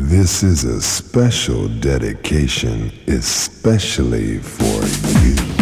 This is a special dedication, especially for you.